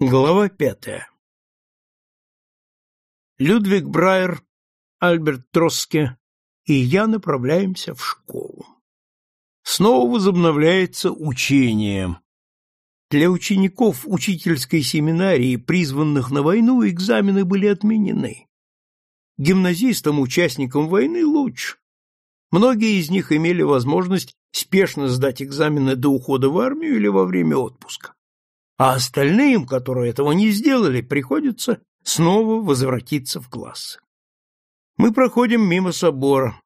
Глава пятая Людвиг Брайер, Альберт Троске и я направляемся в школу. Снова возобновляется учение. Для учеников учительской семинарии, призванных на войну, экзамены были отменены. Гимназистам, участникам войны, лучше. Многие из них имели возможность спешно сдать экзамены до ухода в армию или во время отпуска. А остальным, которые этого не сделали, приходится снова возвратиться в классы. Мы проходим мимо собора.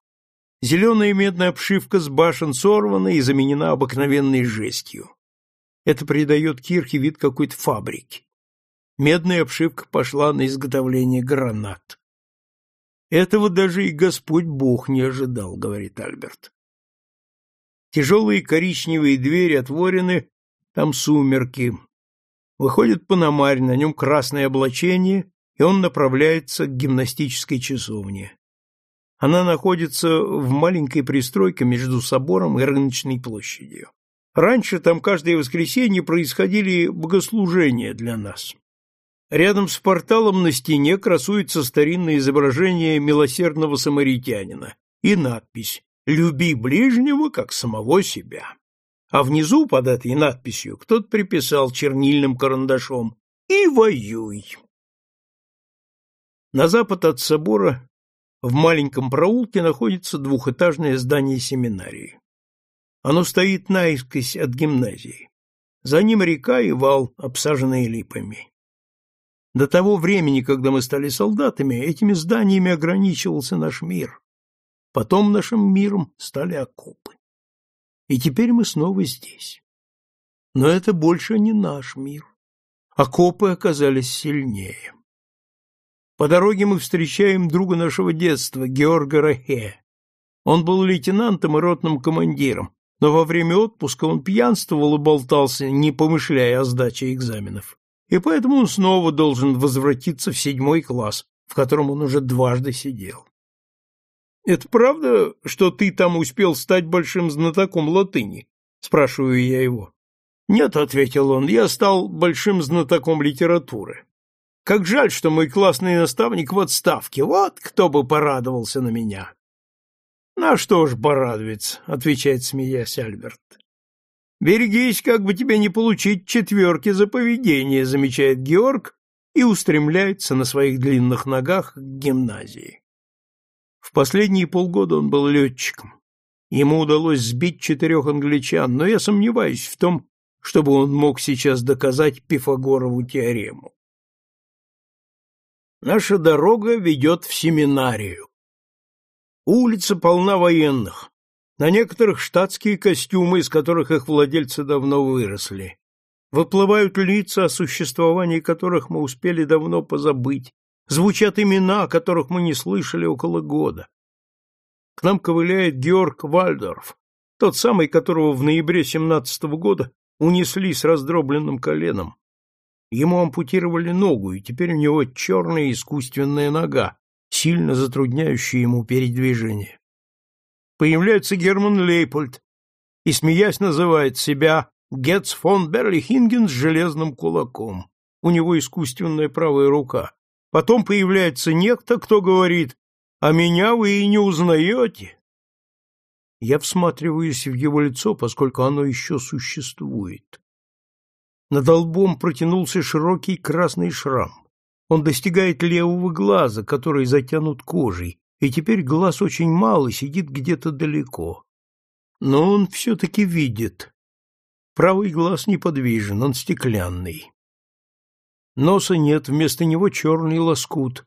Зеленая медная обшивка с башен сорвана и заменена обыкновенной жестью. Это придает кирхе вид какой-то фабрики. Медная обшивка пошла на изготовление гранат. Этого даже и Господь Бог не ожидал, говорит Альберт. Тяжелые коричневые двери отворены, там сумерки. Выходит Пономарь, на нем красное облачение, и он направляется к гимнастической часовне. Она находится в маленькой пристройке между собором и рыночной площадью. Раньше там каждое воскресенье происходили богослужения для нас. Рядом с порталом на стене красуется старинное изображение милосердного самаритянина и надпись «Люби ближнего, как самого себя». А внизу под этой надписью кто-то приписал чернильным карандашом «И воюй». На запад от собора в маленьком проулке находится двухэтажное здание семинарии. Оно стоит наискось от гимназии. За ним река и вал, обсаженные липами. До того времени, когда мы стали солдатами, этими зданиями ограничивался наш мир. Потом нашим миром стали окопы. И теперь мы снова здесь. Но это больше не наш мир. Окопы оказались сильнее. По дороге мы встречаем друга нашего детства, Георга Рахе. Он был лейтенантом и ротным командиром, но во время отпуска он пьянствовал и болтался, не помышляя о сдаче экзаменов и поэтому он снова должен возвратиться в седьмой класс, в котором он уже дважды сидел. «Это правда, что ты там успел стать большим знатоком латыни?» — спрашиваю я его. «Нет», — ответил он, — «я стал большим знатоком литературы. Как жаль, что мой классный наставник в отставке. Вот кто бы порадовался на меня». «На что ж порадуется», — отвечает, смеясь Альберт. Берегись, как бы тебе не получить четверки за поведение, замечает Георг и устремляется на своих длинных ногах к гимназии. Последние полгода он был летчиком. Ему удалось сбить четырех англичан, но я сомневаюсь в том, чтобы он мог сейчас доказать Пифагорову теорему. Наша дорога ведет в семинарию. Улица полна военных. На некоторых штатские костюмы, из которых их владельцы давно выросли. Выплывают лица, о существовании которых мы успели давно позабыть. Звучат имена, которых мы не слышали около года. К нам ковыляет Георг Вальдорф, тот самый, которого в ноябре 17 -го года унесли с раздробленным коленом. Ему ампутировали ногу, и теперь у него черная искусственная нога, сильно затрудняющая ему передвижение появляется Герман Лейпольд и, смеясь, называет себя Гетц фон Берлихинген с железным кулаком. У него искусственная правая рука. Потом появляется некто, кто говорит, «А меня вы и не узнаете». Я всматриваюсь в его лицо, поскольку оно еще существует. Над лбом протянулся широкий красный шрам. Он достигает левого глаза, который затянут кожей, и теперь глаз очень мал и сидит где-то далеко. Но он все-таки видит. Правый глаз неподвижен, он стеклянный. Носа нет, вместо него черный лоскут.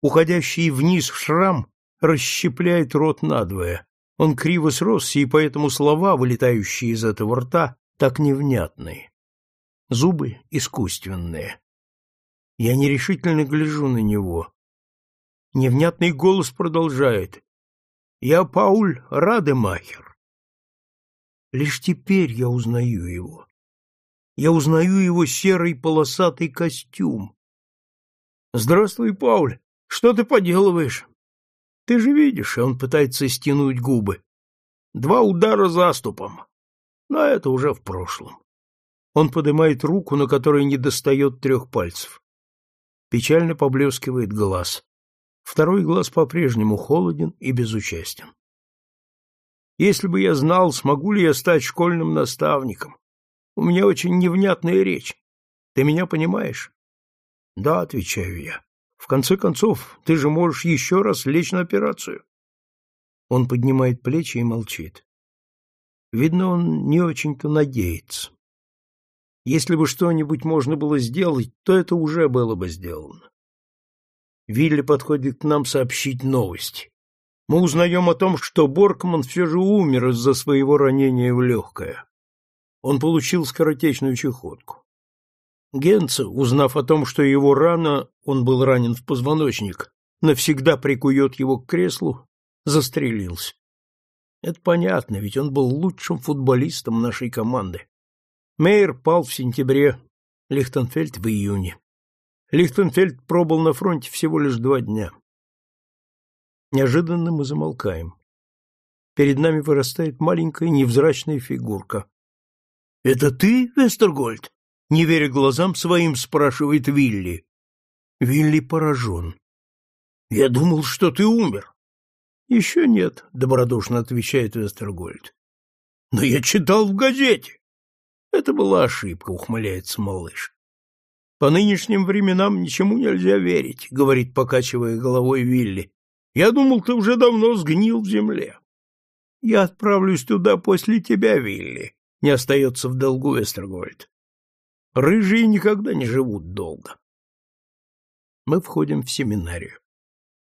Уходящий вниз шрам расщепляет рот надвое. Он криво сросся, и поэтому слова, вылетающие из этого рта, так невнятные. Зубы искусственные. Я нерешительно гляжу на него. Невнятный голос продолжает. «Я Пауль Радемахер». Лишь теперь я узнаю его. Я узнаю его серый полосатый костюм. «Здравствуй, Пауль. Что ты поделываешь?» «Ты же видишь, он пытается стянуть губы. Два удара заступом. Но это уже в прошлом. Он поднимает руку, на которой не достает трех пальцев. Печально поблескивает глаз. Второй глаз по-прежнему холоден и безучастен. Если бы я знал, смогу ли я стать школьным наставником. У меня очень невнятная речь. Ты меня понимаешь? Да, отвечаю я. В конце концов, ты же можешь еще раз лечь на операцию. Он поднимает плечи и молчит. Видно, он не очень-то надеется. Если бы что-нибудь можно было сделать, то это уже было бы сделано. Вилли подходит к нам сообщить новость. Мы узнаем о том, что Боркман все же умер из-за своего ранения в легкое. Он получил скоротечную чехотку. Генце, узнав о том, что его рана, он был ранен в позвоночник, навсегда прикует его к креслу, застрелился. Это понятно, ведь он был лучшим футболистом нашей команды. Мейер пал в сентябре, Лихтенфельд в июне. Лихтенфельд пробыл на фронте всего лишь два дня. Неожиданно мы замолкаем. Перед нами вырастает маленькая невзрачная фигурка. — Это ты, Вестергольд? — не веря глазам своим, спрашивает Вилли. Вилли поражен. — Я думал, что ты умер. — Еще нет, — добродушно отвечает Вестергольд. — Но я читал в газете. — Это была ошибка, — ухмыляется малыш. По нынешним временам ничему нельзя верить, говорит, покачивая головой Вилли. Я думал, ты уже давно сгнил в земле. Я отправлюсь туда после тебя, Вилли. Не остается в долгу Эстергольд. Рыжие никогда не живут долго. Мы входим в семинарию.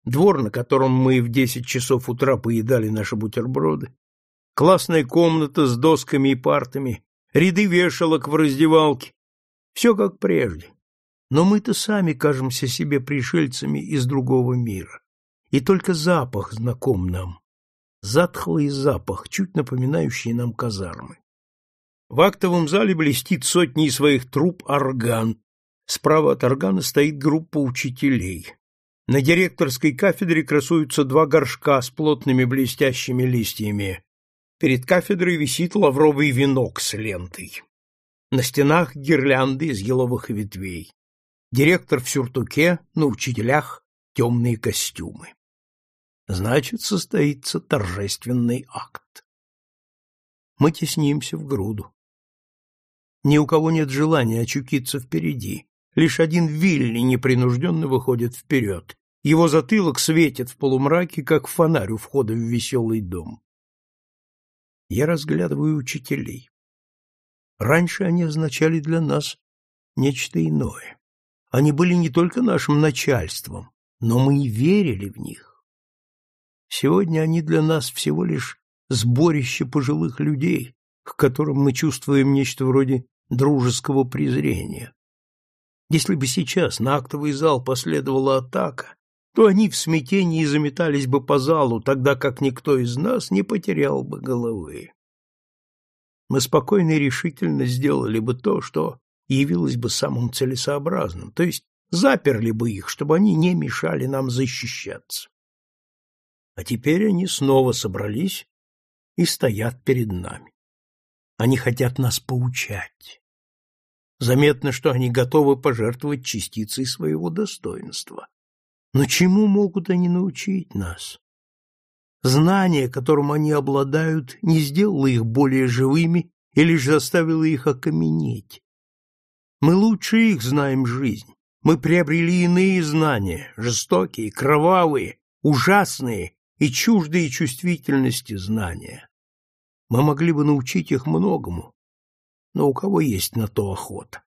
Двор, на котором мы в десять часов утра поедали наши бутерброды, классная комната с досками и партами, ряды вешалок в раздевалке, все как прежде. Но мы-то сами кажемся себе пришельцами из другого мира. И только запах знаком нам. Затхлый запах, чуть напоминающий нам казармы. В актовом зале блестит сотни своих труб орган. Справа от органа стоит группа учителей. На директорской кафедре красуются два горшка с плотными блестящими листьями. Перед кафедрой висит лавровый венок с лентой. На стенах гирлянды из еловых ветвей. Директор в сюртуке, на учителях темные костюмы. Значит, состоится торжественный акт. Мы теснимся в груду. Ни у кого нет желания очутиться впереди. Лишь один Вилли непринужденно выходит вперед. Его затылок светит в полумраке, как фонарь у входа в веселый дом. Я разглядываю учителей. Раньше они означали для нас нечто иное. Они были не только нашим начальством, но мы и верили в них. Сегодня они для нас всего лишь сборище пожилых людей, к которым мы чувствуем нечто вроде дружеского презрения. Если бы сейчас на актовый зал последовала атака, то они в смятении заметались бы по залу, тогда как никто из нас не потерял бы головы мы спокойно и решительно сделали бы то, что явилось бы самым целесообразным, то есть заперли бы их, чтобы они не мешали нам защищаться. А теперь они снова собрались и стоят перед нами. Они хотят нас поучать. Заметно, что они готовы пожертвовать частицей своего достоинства. Но чему могут они научить нас? Знание, которым они обладают, не сделало их более живыми и лишь заставило их окаменеть. Мы лучше их знаем жизнь. Мы приобрели иные знания, жестокие, кровавые, ужасные и чуждые чувствительности знания. Мы могли бы научить их многому, но у кого есть на то охота?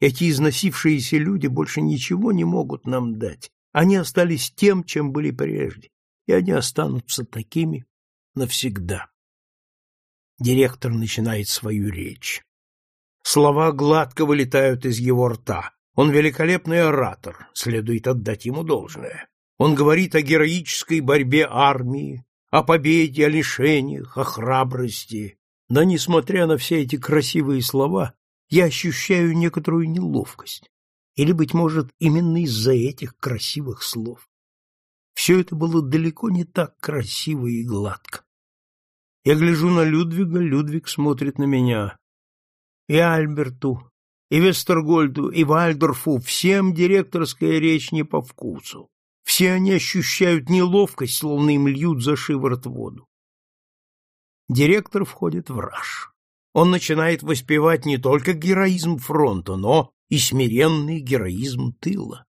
Эти износившиеся люди больше ничего не могут нам дать. Они остались тем, чем были прежде и они останутся такими навсегда. Директор начинает свою речь. Слова гладко вылетают из его рта. Он великолепный оратор, следует отдать ему должное. Он говорит о героической борьбе армии, о победе, о лишениях, о храбрости. Но, несмотря на все эти красивые слова, я ощущаю некоторую неловкость. Или, быть может, именно из-за этих красивых слов. Все это было далеко не так красиво и гладко. Я гляжу на Людвига, Людвиг смотрит на меня. И Альберту, и Вестергольду, и Вальдорфу всем директорская речь не по вкусу. Все они ощущают неловкость, словно им льют за шиворот воду. Директор входит в раж. Он начинает воспевать не только героизм фронта, но и смиренный героизм тыла.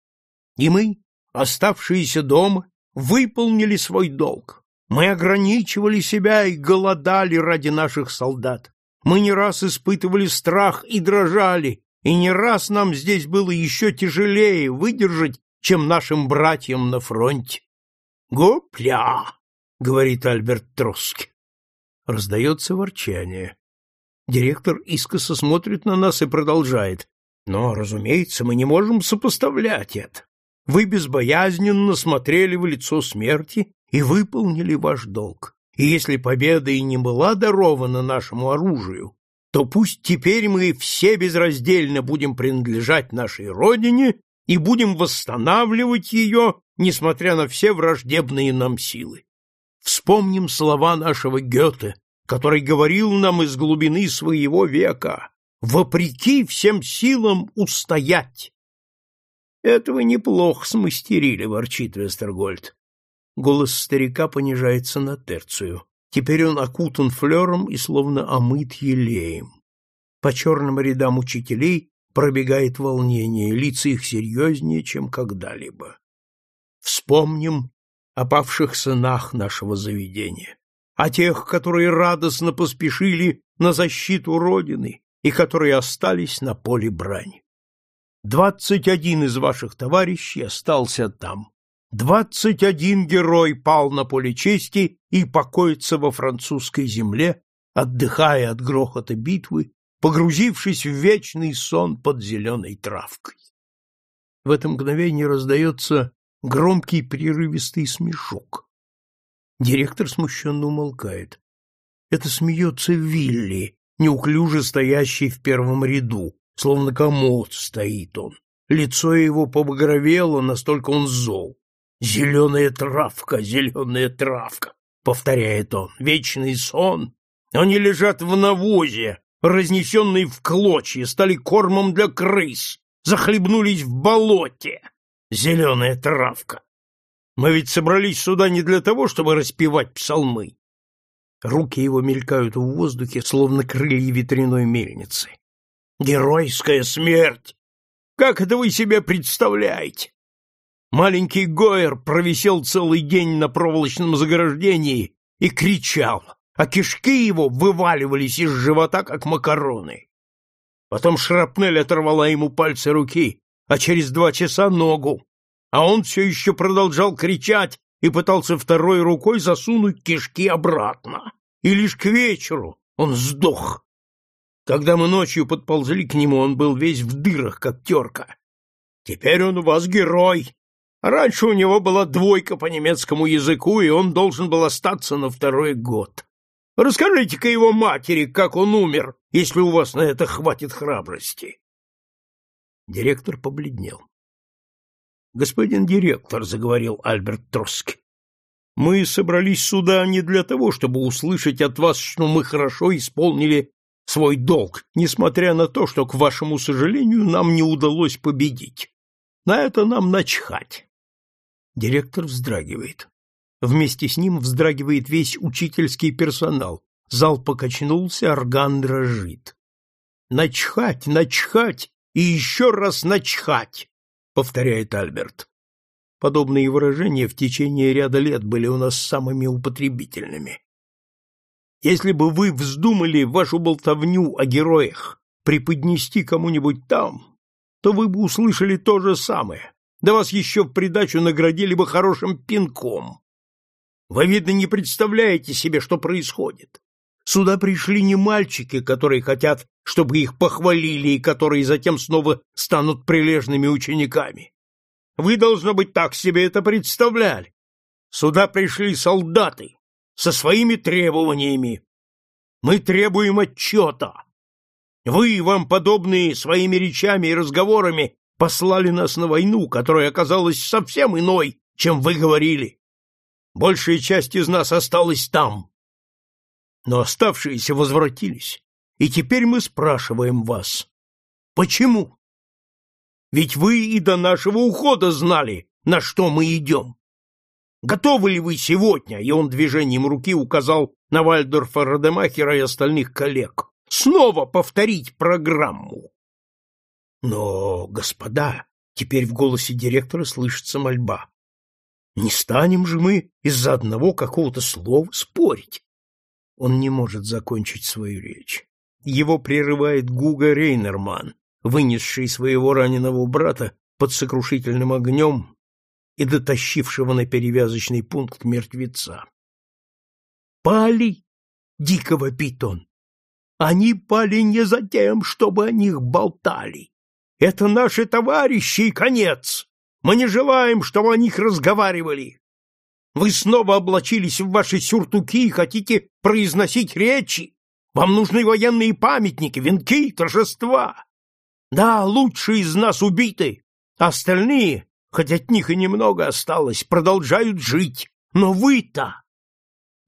И мы, оставшиеся дома, выполнили свой долг. Мы ограничивали себя и голодали ради наших солдат. Мы не раз испытывали страх и дрожали, и не раз нам здесь было еще тяжелее выдержать, чем нашим братьям на фронте. «Гопля!» — говорит Альберт Троски. Раздается ворчание. Директор искоса смотрит на нас и продолжает. Но, разумеется, мы не можем сопоставлять это. Вы безбоязненно смотрели в лицо смерти и выполнили ваш долг. И если победа и не была дарована нашему оружию, то пусть теперь мы все безраздельно будем принадлежать нашей родине и будем восстанавливать ее, несмотря на все враждебные нам силы. Вспомним слова нашего Гёте, который говорил нам из глубины своего века «Вопреки всем силам устоять». «Этого неплохо смастерили», — ворчит Вестергольд. Голос старика понижается на терцию. Теперь он окутан флером и словно омыт елеем. По черным рядам учителей пробегает волнение, лица их серьезнее, чем когда-либо. Вспомним о павших сынах нашего заведения, о тех, которые радостно поспешили на защиту Родины и которые остались на поле брани. Двадцать один из ваших товарищей остался там. Двадцать один герой пал на поле чести и покоится во французской земле, отдыхая от грохота битвы, погрузившись в вечный сон под зеленой травкой. В это мгновение раздается громкий прерывистый смешок. Директор смущенно умолкает. Это смеется Вилли, неуклюже стоящий в первом ряду, словно комод стоит он. Лицо его побагровело, настолько он зол. «Зеленая травка, зеленая травка», — повторяет он, — «вечный сон. Они лежат в навозе, разнесенные в клочья, стали кормом для крыс, захлебнулись в болоте. Зеленая травка. Мы ведь собрались сюда не для того, чтобы распевать псалмы». Руки его мелькают в воздухе, словно крылья ветряной мельницы. «Геройская смерть! Как это вы себе представляете? Маленький Гойер провисел целый день на проволочном заграждении и кричал, а кишки его вываливались из живота, как макароны. Потом шрапнель оторвала ему пальцы руки, а через два часа ногу, а он все еще продолжал кричать и пытался второй рукой засунуть кишки обратно. И лишь к вечеру он сдох. Когда мы ночью подползли к нему, он был весь в дырах, как терка. Теперь он у вас герой, Раньше у него была двойка по немецкому языку, и он должен был остаться на второй год. Расскажите-ка его матери, как он умер, если у вас на это хватит храбрости. Директор побледнел. Господин директор, заговорил Альберт Троски. Мы собрались сюда не для того, чтобы услышать от вас, что мы хорошо исполнили свой долг, несмотря на то, что, к вашему сожалению, нам не удалось победить. На это нам начхать. Директор вздрагивает. Вместе с ним вздрагивает весь учительский персонал. Зал покачнулся, орган дрожит. «Начхать, начхать и еще раз начхать!» — повторяет Альберт. Подобные выражения в течение ряда лет были у нас самыми употребительными. Если бы вы вздумали вашу болтовню о героях преподнести кому-нибудь там, то вы бы услышали то же самое, да вас еще в придачу наградили бы хорошим пинком. Вы, видно, не представляете себе, что происходит. Сюда пришли не мальчики, которые хотят, чтобы их похвалили и которые затем снова станут прилежными учениками. Вы, должно быть, так себе это представляли. Сюда пришли солдаты со своими требованиями. Мы требуем отчета. Вы и вам подобные своими речами и разговорами послали нас на войну, которая оказалась совсем иной, чем вы говорили. Большая часть из нас осталась там. Но оставшиеся возвратились, И теперь мы спрашиваем вас, почему? Ведь вы и до нашего ухода знали, на что мы идем. Готовы ли вы сегодня, и он движением руки указал на Вальдорфа Радемахера и остальных коллег, снова повторить программу? Но, господа, теперь в голосе директора слышится мольба. Не станем же мы из-за одного какого-то слова спорить. Он не может закончить свою речь. Его прерывает Гуга Рейнерман, вынесший своего раненого брата под сокрушительным огнем и дотащившего на перевязочный пункт мертвеца. «Пали!» — дико вопит он. «Они пали не за тем, чтобы о них болтали. Это наши товарищи и конец. Мы не желаем, чтобы о них разговаривали. Вы снова облачились в ваши сюртуки и хотите произносить речи. Вам нужны военные памятники, венки, торжества. Да, лучшие из нас убиты, а остальные, хоть от них и немного осталось, продолжают жить. Но вы-то,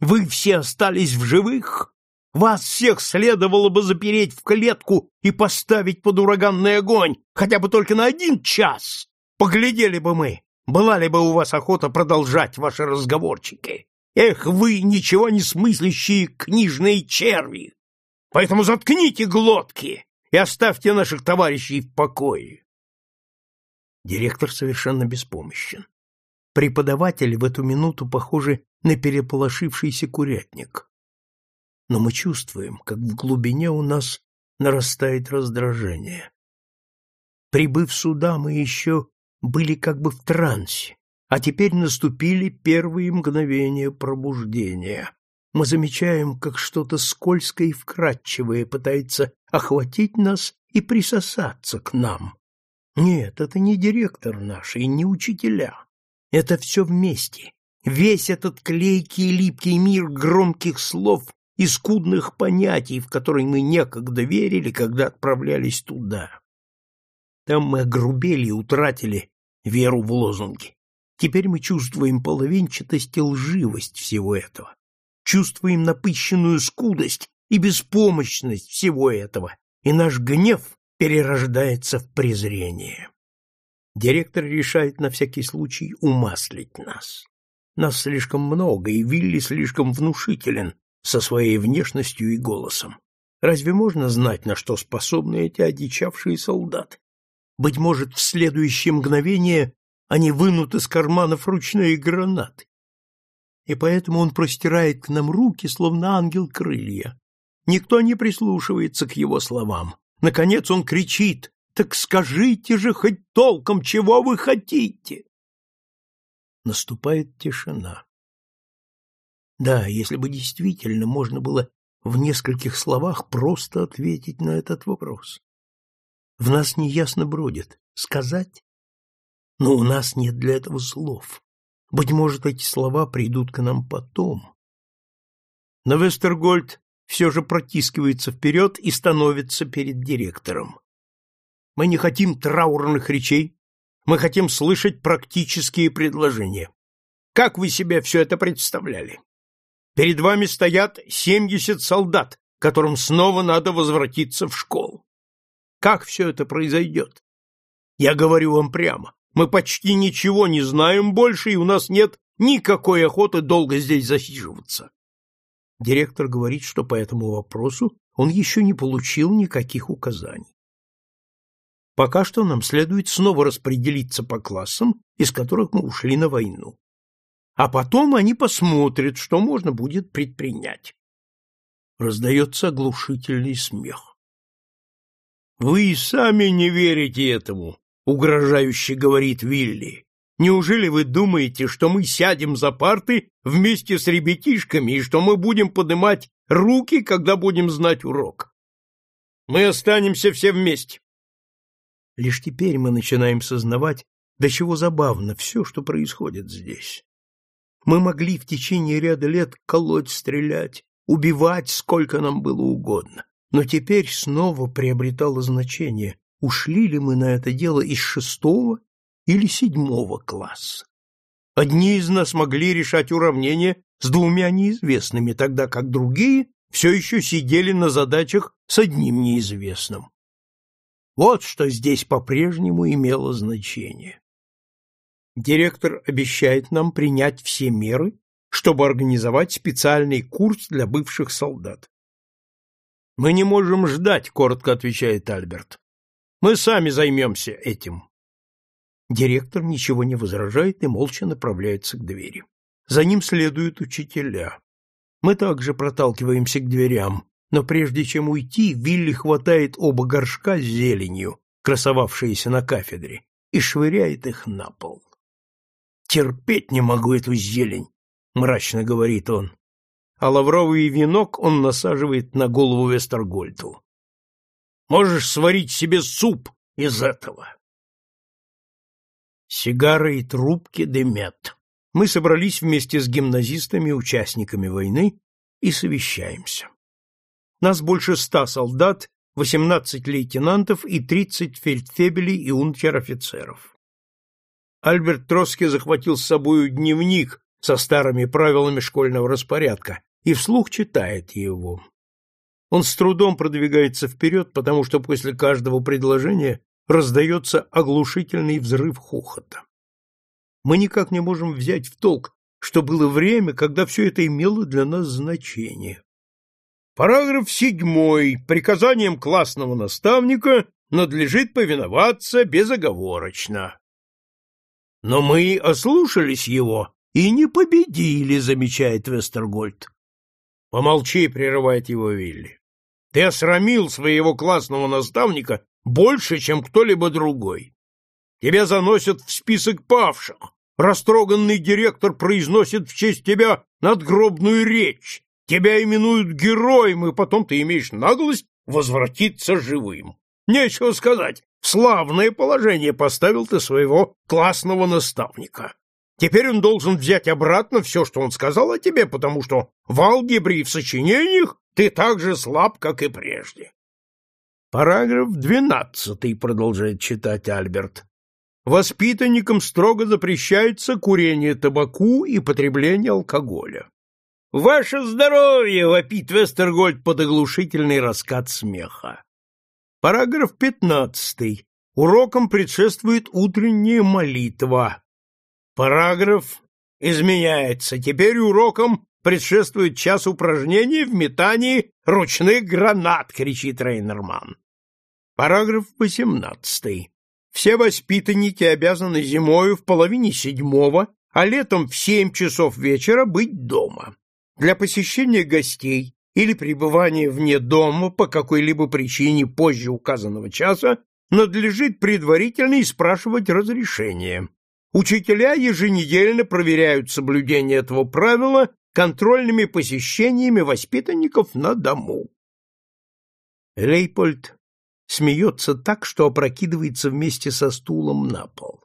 вы все остались в живых. Вас всех следовало бы запереть в клетку и поставить под ураганный огонь, хотя бы только на один час. Поглядели бы мы, была ли бы у вас охота продолжать ваши разговорчики. Эх, вы, ничего не смыслящие книжные черви! Поэтому заткните глотки и оставьте наших товарищей в покое. Директор совершенно беспомощен. Преподаватель в эту минуту похожи на переполошившийся курятник. Но мы чувствуем, как в глубине у нас нарастает раздражение. Прибыв сюда, мы еще были как бы в трансе, а теперь наступили первые мгновения пробуждения. Мы замечаем, как что-то скользкое и вкрадчивое пытается охватить нас и присосаться к нам. Нет, это не директор наш и не учителя. Это все вместе. Весь этот клейкий и липкий мир громких слов и скудных понятий, в которые мы некогда верили, когда отправлялись туда. Там мы огрубели и утратили веру в лозунги. Теперь мы чувствуем половинчатость и лживость всего этого. Чувствуем напыщенную скудость и беспомощность всего этого, и наш гнев перерождается в презрение. Директор решает на всякий случай умаслить нас. Нас слишком много, и Вилли слишком внушителен со своей внешностью и голосом. Разве можно знать, на что способны эти одичавшие солдаты? Быть может, в следующее мгновение они вынут из карманов ручные гранаты. И поэтому он простирает к нам руки, словно ангел крылья. Никто не прислушивается к его словам. Наконец он кричит «Так скажите же хоть толком, чего вы хотите!» Наступает тишина. Да, если бы действительно можно было в нескольких словах просто ответить на этот вопрос. В нас неясно бродит. Сказать? Но у нас нет для этого слов. Быть может, эти слова придут к нам потом. Но Вестергольд все же протискивается вперед и становится перед директором. Мы не хотим траурных речей, мы хотим слышать практические предложения. Как вы себе все это представляли? Перед вами стоят семьдесят солдат, которым снова надо возвратиться в школу. Как все это произойдет? Я говорю вам прямо, мы почти ничего не знаем больше, и у нас нет никакой охоты долго здесь засиживаться. Директор говорит, что по этому вопросу он еще не получил никаких указаний. Пока что нам следует снова распределиться по классам, из которых мы ушли на войну. А потом они посмотрят, что можно будет предпринять. Раздается оглушительный смех. Вы и сами не верите этому, угрожающе говорит Вилли. Неужели вы думаете, что мы сядем за парты вместе с ребятишками и что мы будем поднимать руки, когда будем знать урок? Мы останемся все вместе. Лишь теперь мы начинаем сознавать, до чего забавно все, что происходит здесь. Мы могли в течение ряда лет колоть, стрелять, убивать, сколько нам было угодно но теперь снова приобретало значение, ушли ли мы на это дело из шестого или седьмого класса. Одни из нас могли решать уравнения с двумя неизвестными, тогда как другие все еще сидели на задачах с одним неизвестным. Вот что здесь по-прежнему имело значение. Директор обещает нам принять все меры, чтобы организовать специальный курс для бывших солдат. Мы не можем ждать, коротко отвечает Альберт. Мы сами займемся этим. Директор ничего не возражает и молча направляется к двери. За ним следуют учителя. Мы также проталкиваемся к дверям, но прежде чем уйти, Вилли хватает оба горшка с зеленью, красовавшиеся на кафедре, и швыряет их на пол. «Терпеть не могу эту зелень», — мрачно говорит он. А лавровый венок он насаживает на голову Вестергольту. «Можешь сварить себе суп из этого». Сигары и трубки дымят мы собрались вместе с гимназистами, участниками войны, и совещаемся. Нас больше ста солдат, восемнадцать лейтенантов и тридцать фельдфебелей и унтер-офицеров. Альберт Троцкий захватил с собою дневник со старыми правилами школьного распорядка и вслух читает его. Он с трудом продвигается вперед, потому что после каждого предложения раздается оглушительный взрыв хохота мы никак не можем взять в толк, что было время, когда все это имело для нас значение. Параграф седьмой. Приказанием классного наставника надлежит повиноваться безоговорочно. Но мы ослушались его и не победили, замечает Вестергольд. Помолчи, прерывает его Вилли. Ты осрамил своего классного наставника больше, чем кто-либо другой. Тебя заносят в список павших. Растроганный директор произносит в честь тебя надгробную речь. Тебя именуют героем, и потом ты имеешь наглость возвратиться живым. Нечего сказать. Славное положение поставил ты своего классного наставника. Теперь он должен взять обратно все, что он сказал о тебе, потому что в алгебре и в сочинениях ты так же слаб, как и прежде. Параграф двенадцатый, продолжает читать Альберт. Воспитанникам строго запрещается курение табаку и потребление алкоголя. «Ваше здоровье!» — вопит Вестергольд под оглушительный раскат смеха. Параграф пятнадцатый. Урокам предшествует утренняя молитва. Параграф изменяется. Теперь урокам предшествует час упражнений в метании ручных гранат, кричит Рейнерман. Параграф восемнадцатый. Все воспитанники обязаны зимою в половине седьмого, а летом в семь часов вечера быть дома. Для посещения гостей или пребывания вне дома по какой-либо причине позже указанного часа надлежит предварительно спрашивать разрешение. Учителя еженедельно проверяют соблюдение этого правила контрольными посещениями воспитанников на дому. Лейпольд смеется так, что опрокидывается вместе со стулом на пол.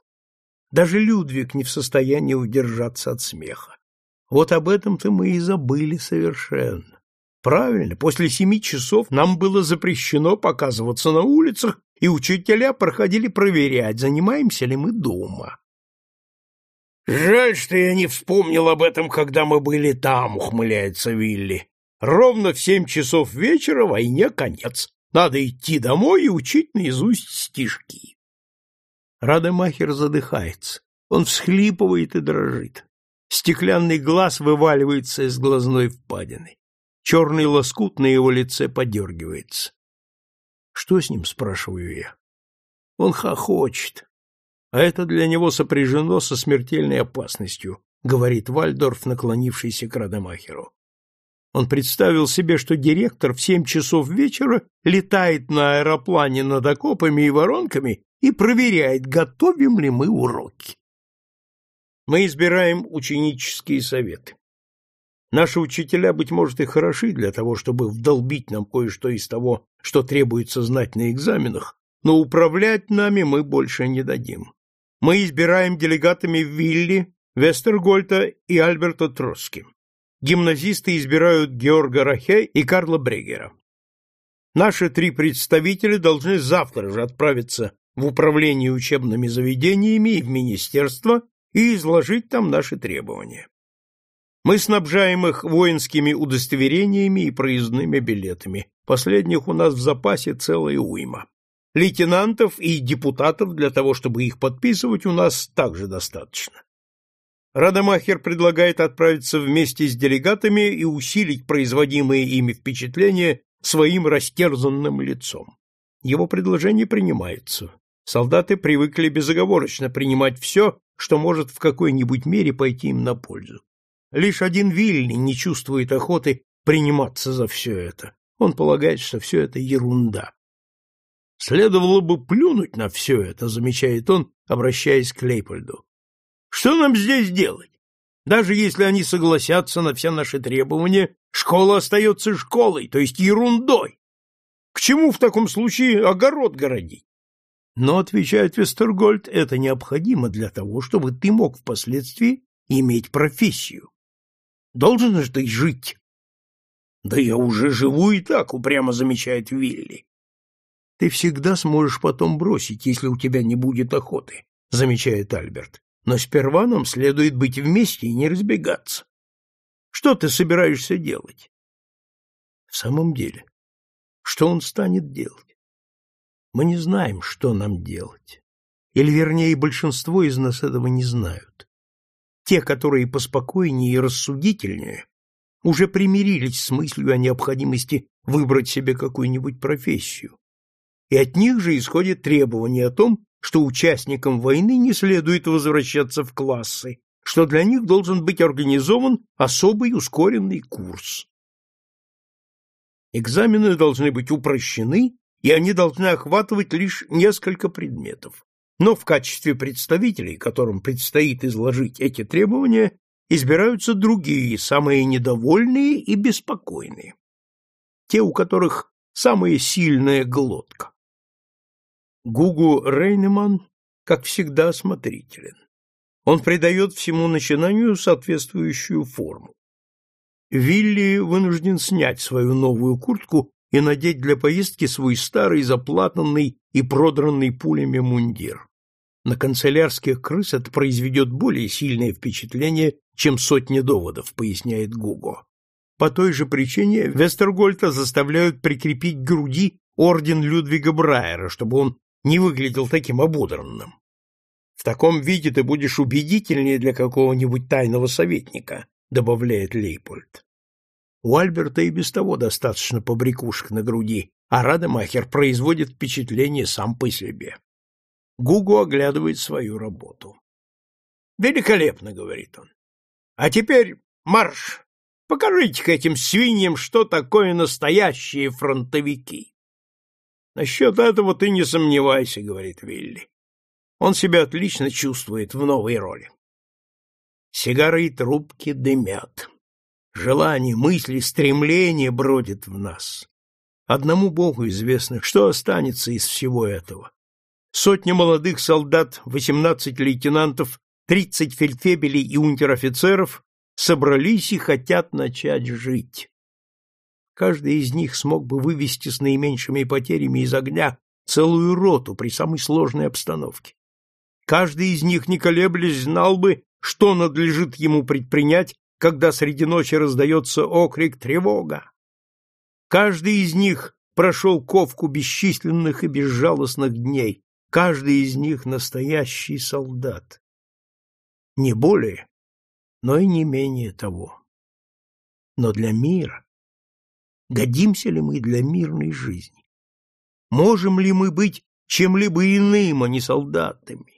Даже Людвиг не в состоянии удержаться от смеха. Вот об этом-то мы и забыли совершенно. Правильно, после семи часов нам было запрещено показываться на улицах, и учителя проходили проверять, занимаемся ли мы дома. «Жаль, что я не вспомнил об этом, когда мы были там», — ухмыляется Вилли. «Ровно в семь часов вечера войне конец. Надо идти домой и учить наизусть стишки. Радемахер задыхается. Он всхлипывает и дрожит. Стеклянный глаз вываливается из глазной впадины. Черный лоскут на его лице подергивается. Что с ним, спрашиваю я? Он хохочет. А это для него сопряжено со смертельной опасностью, говорит Вальдорф, наклонившийся к Радемахеру. Он представил себе, что директор в семь часов вечера летает на аэроплане над окопами и воронками и проверяет, готовим ли мы уроки. Мы избираем ученические советы. Наши учителя, быть может, и хороши для того, чтобы вдолбить нам кое-что из того, что требуется знать на экзаменах, но управлять нами мы больше не дадим. Мы избираем делегатами Вилли, Вестергольта и Альберта Троски гимназисты избирают Георга Рахе и Карла Брегера. Наши три представителя должны завтра же отправиться в управление учебными заведениями и в министерство и изложить там наши требования. Мы снабжаем их воинскими удостоверениями и проездными билетами. Последних у нас в запасе целая уйма. Лейтенантов и депутатов для того, чтобы их подписывать, у нас также достаточно. Радамахер предлагает отправиться вместе с делегатами и усилить производимые ими впечатления своим растерзанным лицом. Его предложение принимается. Солдаты привыкли безоговорочно принимать все, что может в какой-нибудь мере пойти им на пользу. Лишь один Вильни не чувствует охоты приниматься за все это. Он полагает, что все это ерунда. Следовало бы плюнуть на все это, замечает он, обращаясь к Лейпольду. Что нам здесь делать? Даже если они согласятся на все наши требования, школа остается школой, то есть ерундой. К чему в таком случае огород городить? Но, отвечает Вестергольд, это необходимо для того, чтобы ты мог впоследствии иметь профессию. Должен же ты жить. Да я уже живу и так, упрямо замечает Вилли. Ты всегда сможешь потом бросить, если у тебя не будет охоты, замечает Альберт. Но сперва нам следует быть вместе и не разбегаться. Что ты собираешься делать? В самом деле, что он станет делать? Мы не знаем, что нам делать. Или, вернее, большинство из нас этого не знают. Те, которые поспокойнее и рассудительнее, уже примирились с мыслью о необходимости выбрать себе какую-нибудь профессию. И от них же исходит требование о том, что участникам войны не следует возвращаться в классы, что для них должен быть организован особый ускоренный курс. Экзамены должны быть упрощены, и они должны охватывать лишь несколько предметов но в качестве представителей, которым предстоит изложить эти требования, избираются другие, самые недовольные и беспокойные. Те, у которых самая сильная глотка. Гугу Рейнеман, как всегда, осмотрителен. Он придает всему начинанию соответствующую форму. Вилли вынужден снять свою новую куртку и надеть для поездки свой старый заплатанный и продранный пулями мундир. На канцелярских крыс это произведет более сильное впечатление, чем сотни доводов, поясняет Гуго. По той же причине Вестергольта заставляют прикрепить к груди орден Людвига Брайера, чтобы он не выглядел таким ободранным. В таком виде ты будешь убедительнее для какого-нибудь тайного советника, добавляет Лейпольд. У Альберта и без того достаточно побрякушек на груди, а Радемахер производит впечатление сам по себе. Гугу оглядывает свою работу. «Великолепно», — говорит он. «А теперь марш! Покажите-ка этим свиньям, что такое настоящие фронтовики». «Насчет этого ты не сомневайся», — говорит Вилли. Он себя отлично чувствует в новой роли. Сигары и трубки дымят. Желание, мысли, стремление бродят в нас. Одному Богу известно, что останется из всего этого. Сотня молодых солдат, восемнадцать лейтенантов, тридцать фельдфебелей и унтер-офицеров собрались и хотят начать жить. Каждый из них смог бы вывести с наименьшими потерями из огня целую роту при самой сложной обстановке. Каждый из них, не колеблясь, знал бы, что надлежит ему предпринять, когда среди ночи раздается окрик «Тревога!». Каждый из них прошел ковку бесчисленных и безжалостных дней, каждый из них настоящий солдат. Не более, но и не менее того. Но для мира годимся ли мы для мирной жизни? Можем ли мы быть чем-либо иным, а не солдатами?